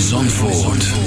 Zandvoort.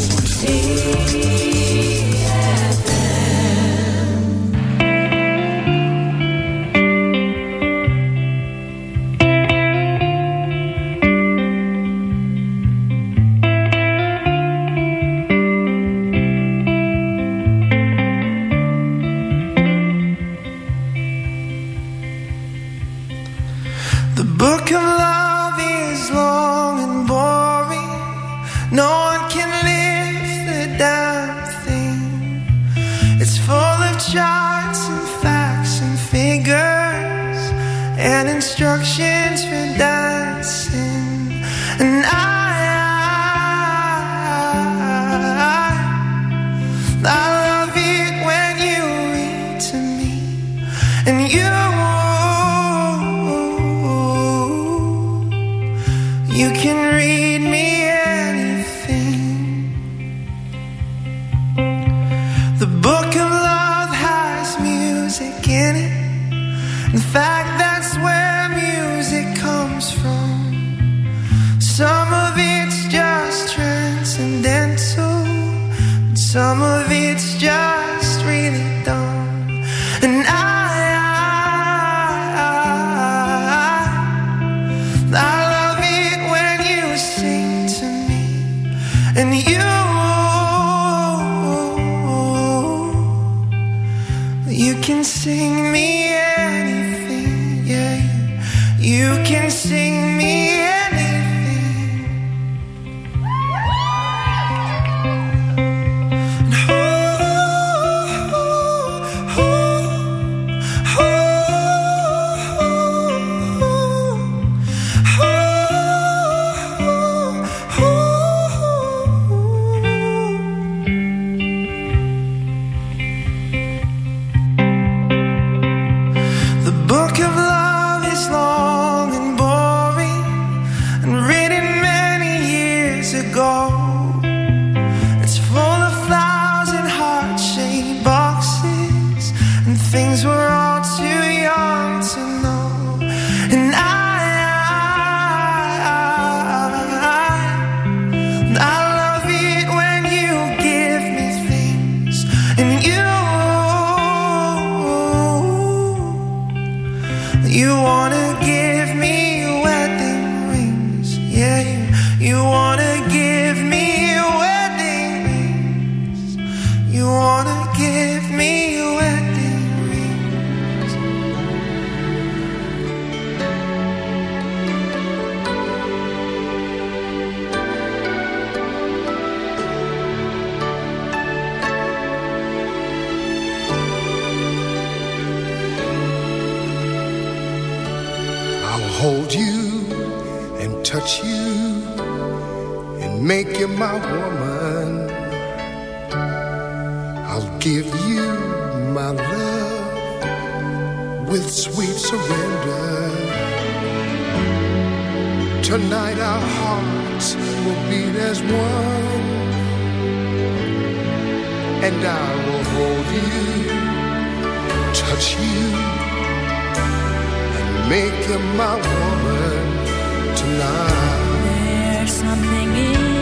touch you and make you my woman tonight. There's something in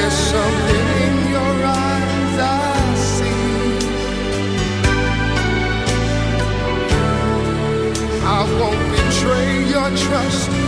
There's something in your eyes I see. I won't betray your trust.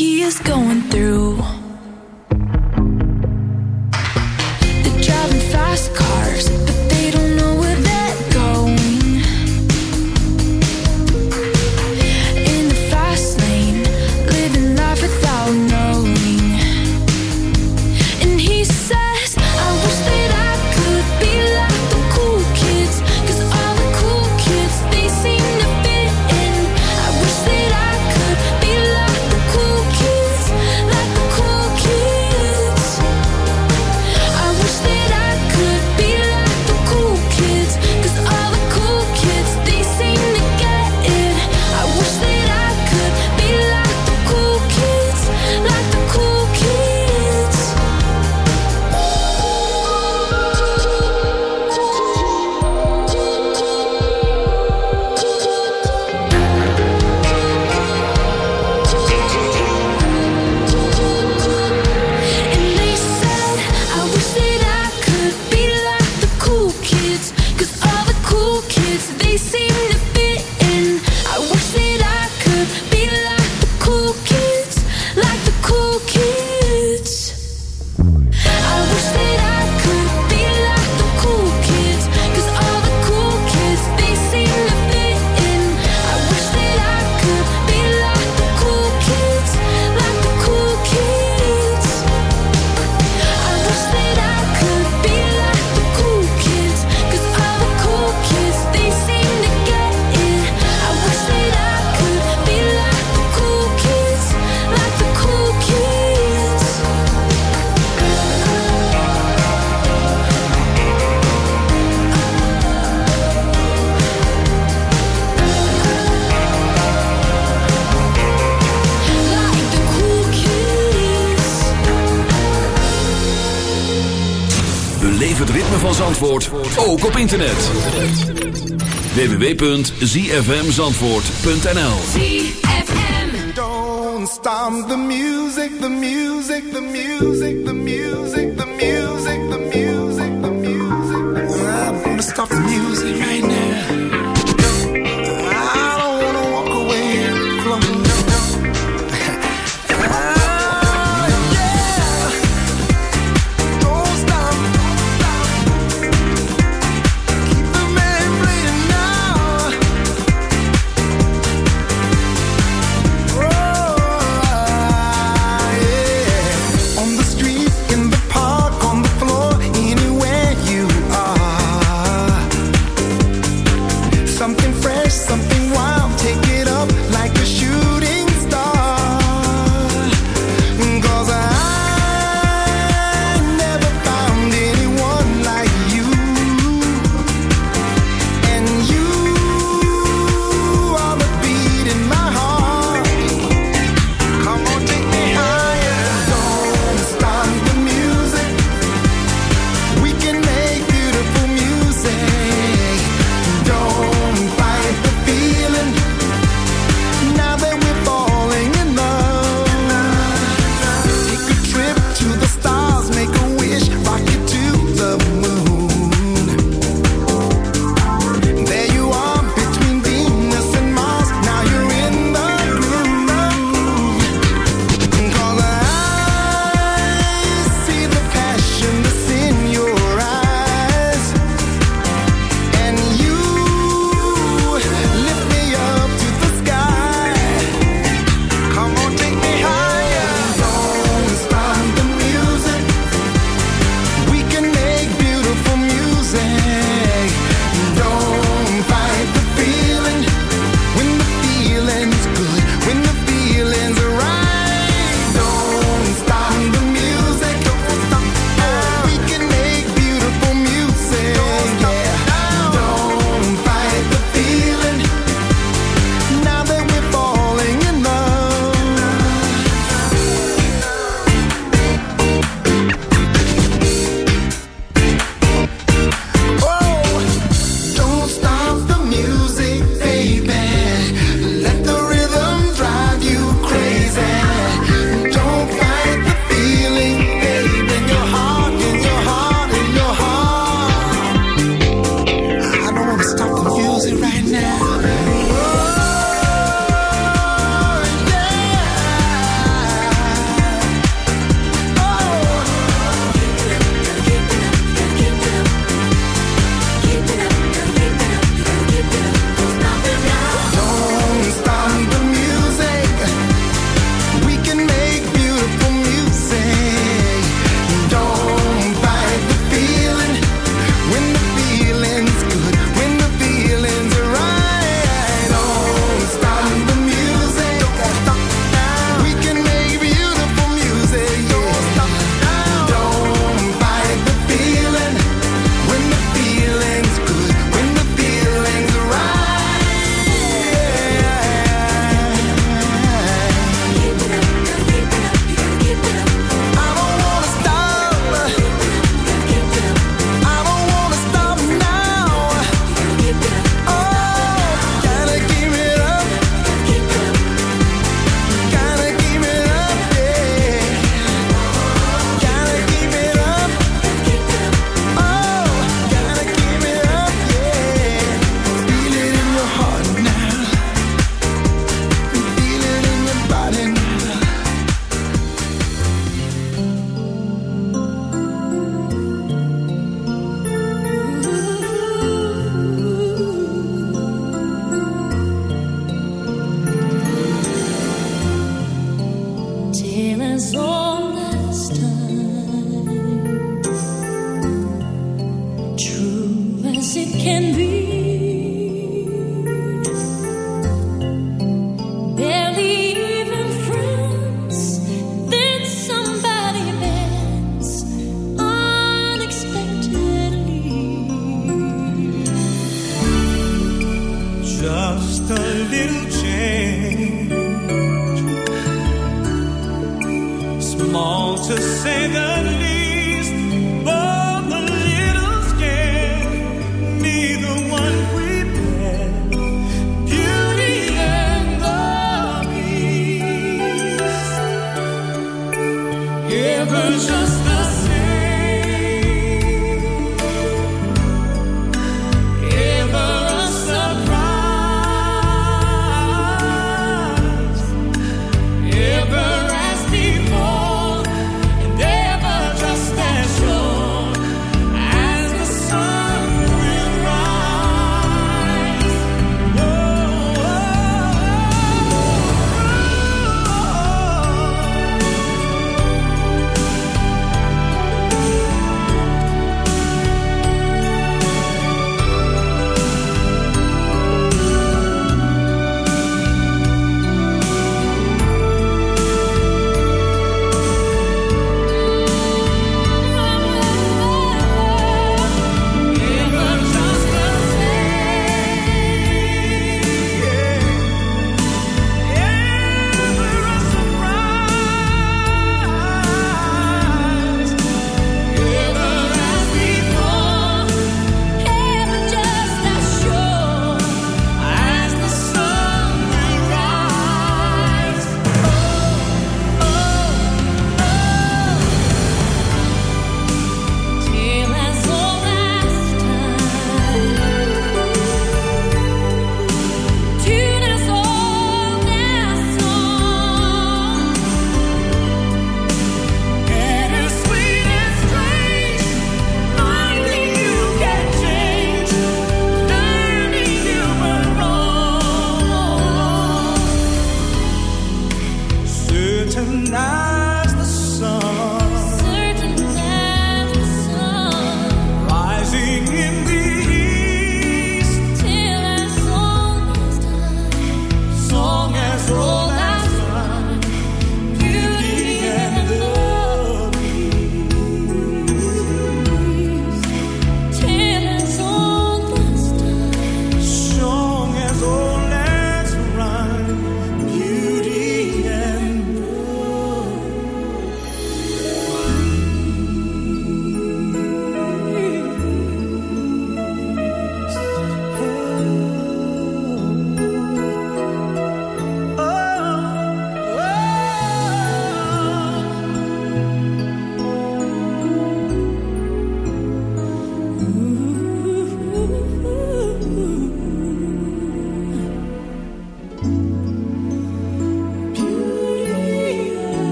he is going through. Internet. www.zfmzandvoort.nl ZFM Don't stop the music, the music, the music, the music, the music,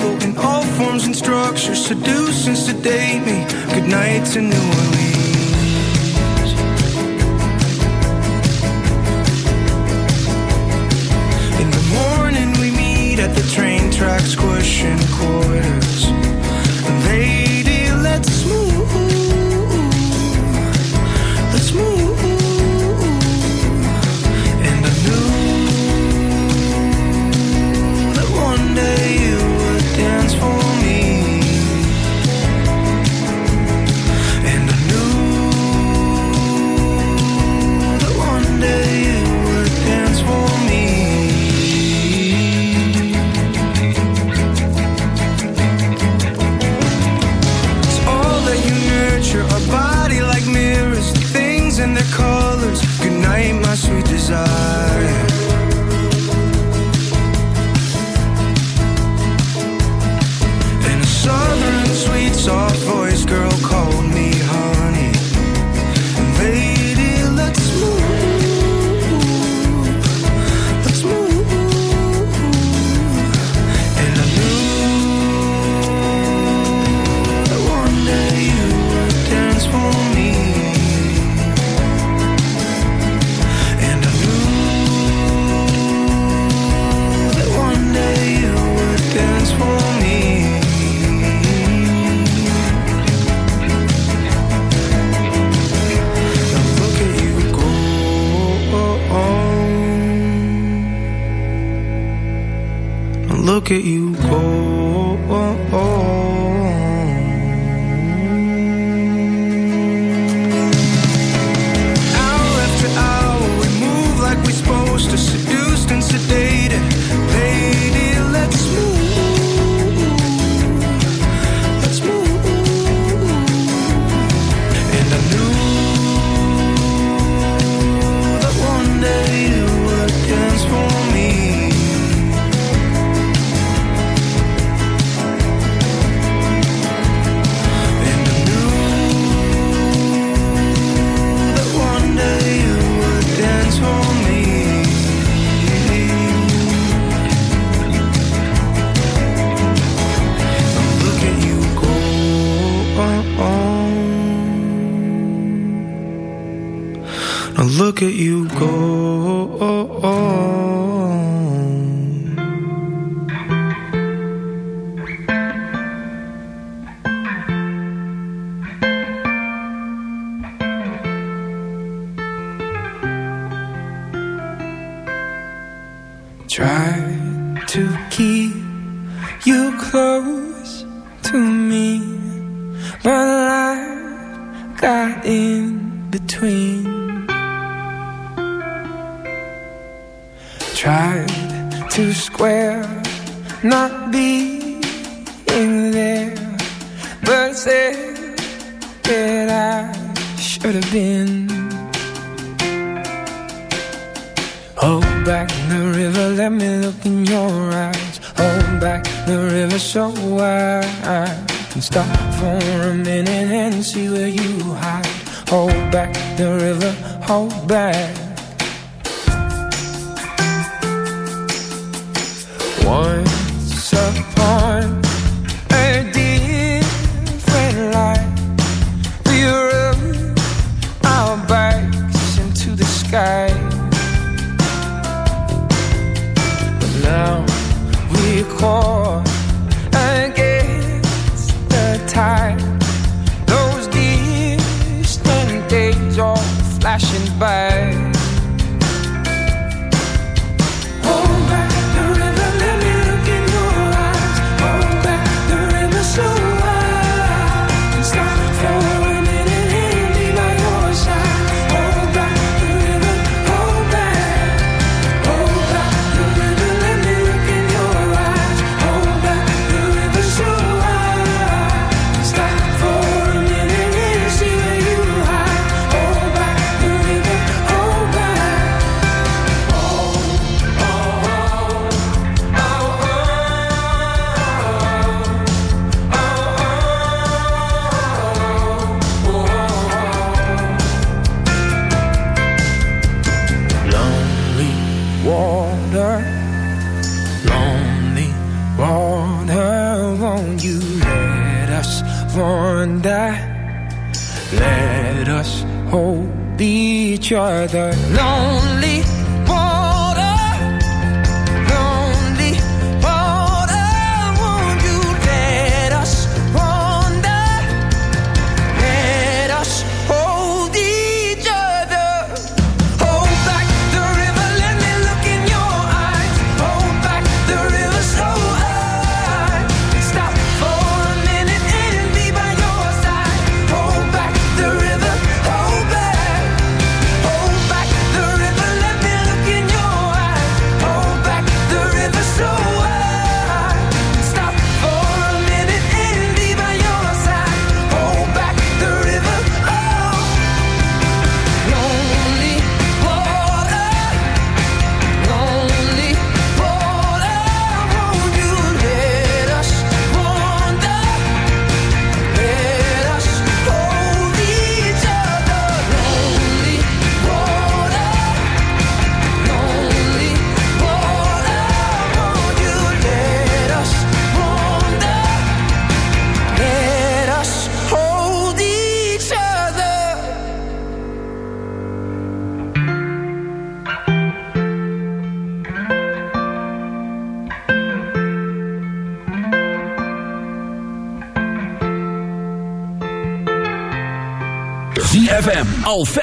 trouble in all forms and structures, seduce and sedate me. Good night to New Orleans. At you let me look in your eyes. Hold back the river so I can stop for a minute and see where you hide. Hold back the river, hold back. Once against the tide. Those distant days flashing by. Each other. Lonely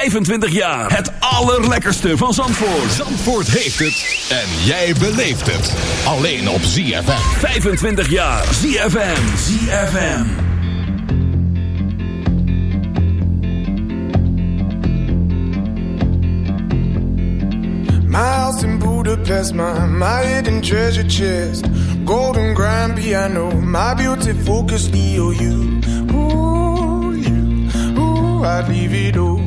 25 jaar. Het allerlekkerste van Zandvoort. Zandvoort heeft het. En jij beleeft het. Alleen op ZFM. 25 jaar. ZFM. ZFM. My house in Budapest, my, my hidden treasure chest. Golden grand piano, my beauty focus EOU. Ooh, you, ooh, I'd leave it all.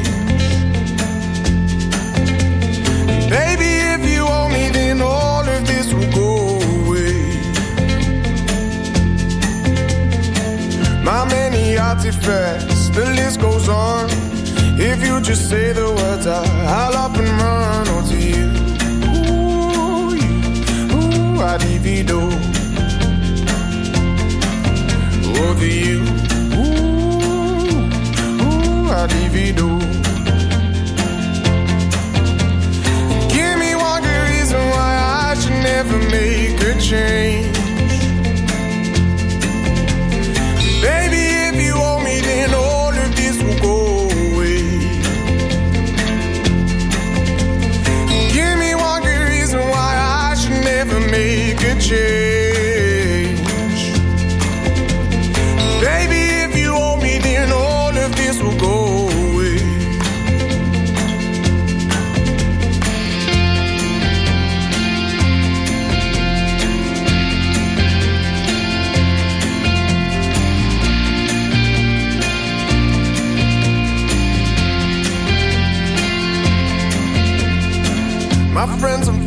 Many artifacts, the list goes on. If you just say the words, I, I'll up and run oh, onto you. Ooh, you, ooh, I divido. Over you, ooh, ooh, I divido. Oh, Give me one good reason why I should never make a change.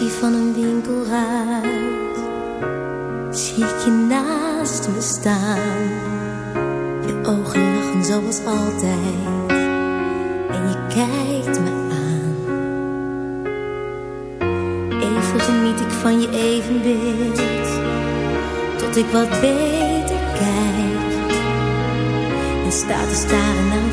de reflectie van een winkelruit zie ik je naast me staan. Je ogen lachen zoals altijd. En je kijkt me aan. Even geniet ik van je evenbeeld. Tot ik wat beter kijk. En sta te staren naar een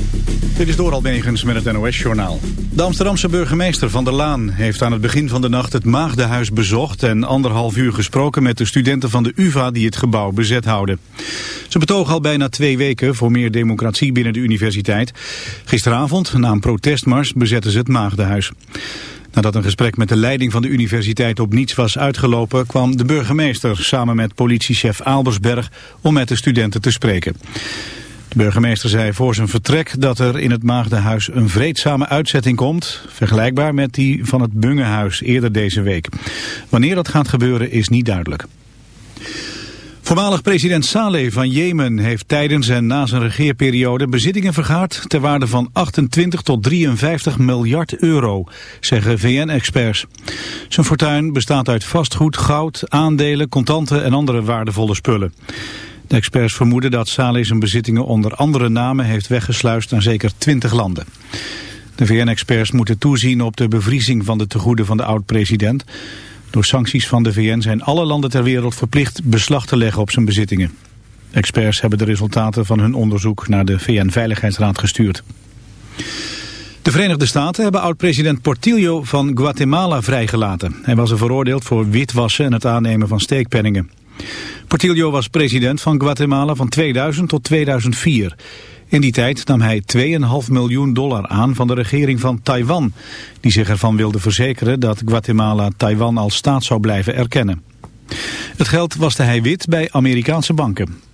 Dit is door Albegens met het NOS-journaal. De Amsterdamse burgemeester Van der Laan heeft aan het begin van de nacht het Maagdenhuis bezocht... en anderhalf uur gesproken met de studenten van de UvA die het gebouw bezet houden. Ze betogen al bijna twee weken voor meer democratie binnen de universiteit. Gisteravond, na een protestmars, bezetten ze het Maagdenhuis. Nadat een gesprek met de leiding van de universiteit op niets was uitgelopen... kwam de burgemeester samen met politiechef Aalbersberg om met de studenten te spreken. De burgemeester zei voor zijn vertrek dat er in het Maagdenhuis een vreedzame uitzetting komt, vergelijkbaar met die van het Bungehuis eerder deze week. Wanneer dat gaat gebeuren is niet duidelijk. Voormalig president Saleh van Jemen heeft tijdens en na zijn regeerperiode bezittingen vergaard ter waarde van 28 tot 53 miljard euro, zeggen VN-experts. Zijn fortuin bestaat uit vastgoed, goud, aandelen, contanten en andere waardevolle spullen. De experts vermoeden dat Saleh zijn bezittingen onder andere namen heeft weggesluist naar zeker 20 landen. De VN-experts moeten toezien op de bevriezing van de tegoeden van de oud-president. Door sancties van de VN zijn alle landen ter wereld verplicht beslag te leggen op zijn bezittingen. Experts hebben de resultaten van hun onderzoek naar de VN-veiligheidsraad gestuurd. De Verenigde Staten hebben oud-president Portillo van Guatemala vrijgelaten. Hij was er veroordeeld voor witwassen en het aannemen van steekpenningen. Portillo was president van Guatemala van 2000 tot 2004. In die tijd nam hij 2,5 miljoen dollar aan van de regering van Taiwan... die zich ervan wilde verzekeren dat Guatemala Taiwan als staat zou blijven erkennen. Het geld waste hij wit bij Amerikaanse banken.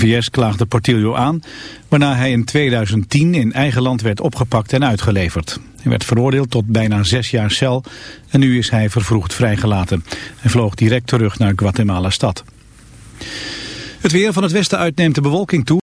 VS klaagde Portillo aan, waarna hij in 2010 in eigen land werd opgepakt en uitgeleverd. Hij werd veroordeeld tot bijna zes jaar cel en nu is hij vervroegd vrijgelaten. Hij vloog direct terug naar Guatemala-stad. Het weer van het westen uit neemt de bewolking toe.